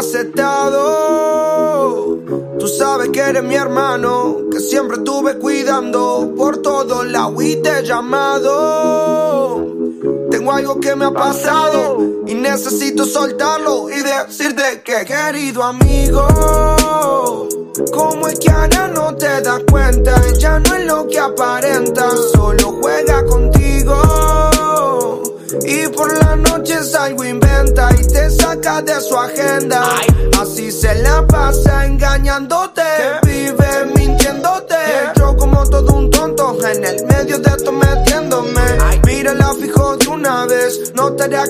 aceptado. Tú sabes que eres mi hermano, que siempre estuve cuidando por todo lado y te llamado. Tengo algo que me ha pasado y necesito soltarlo y decirte que querido amigo, como es que ahora no te das cuenta, ya no es lo que aparenta, solo juega contigo. Y por la noche salgo inventa y te saca de su agenda. Así se la pasa engañándote,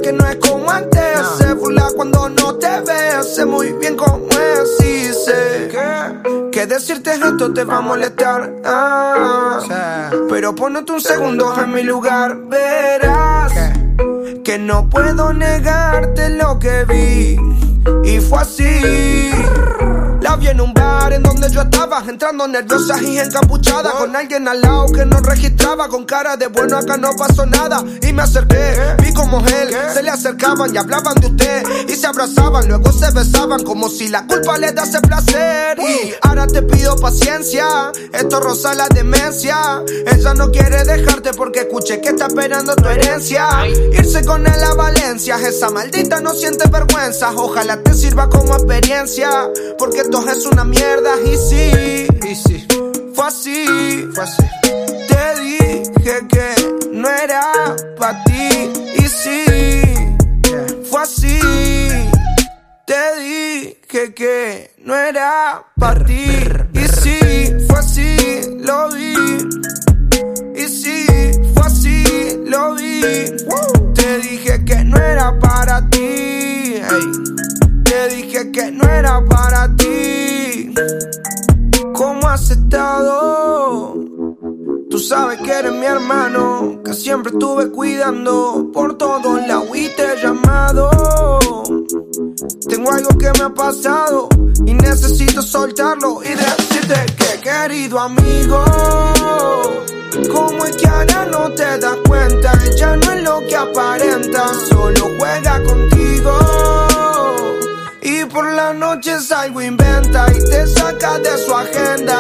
que no es como antes. Se burla cuando no te ve, sé muy bien cómo es y sé que, que decirte esto te va a molestar. Ah, pero ponete un segundo en mi lugar, verás que no puedo negarte lo que vi. Y fue así. La vi en un bar en donde yo estaba, entrando nerviosa y encapuchada. Con alguien al lado que no registraba, con cara de bueno, acá no pasó nada. Y me acerqué, vi como él, se le acercaban y hablaban de usted. Y se abrazaban, luego se besaban, como si la culpa le dase placer. Y ahora te pido paciencia, esto roza la demencia. Ella no quiere dejarte porque escuché que está esperando tu herencia. Irse con él a Valencia, esa maldita no siente vergüenza. Ojalá te sirva como experiencia, porque esto es una mierda. Y sí, y sí, fue así, fue así. Te dije que no era para ti, y sí, fue así. Te dije que no era para ti, y sí, fue así, lo vi. Y sí, fue así, lo vi. Para ti. Te dije que no era para ti. ¿Cómo has estado? Tú sabes que eres mi hermano, que siempre estuve cuidando por todos lados te llamado. Tengo algo que me ha pasado y necesito soltarlo y decirte que querido amigo, como es que ahora no te das cuenta, ya no por la noche salgo inventa y te saca de su agenda.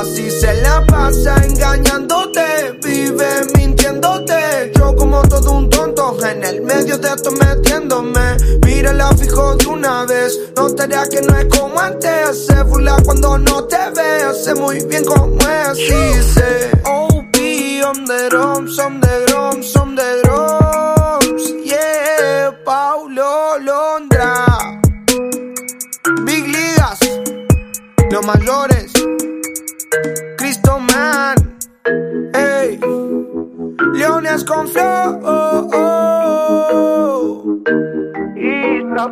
Así se la pasa engañándote, vive mintiéndote. Yo como todo un tonto en el medio de esto metiéndome. Mira la fijo de una vez, notaría que no es como antes. Se burla cuando no te ve, sé muy bien cómo es. Y sé, OP on the drums, on the Mayores, Cristo Man, hey, Leones con flow. Oh, oh. Isla